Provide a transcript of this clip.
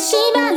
しま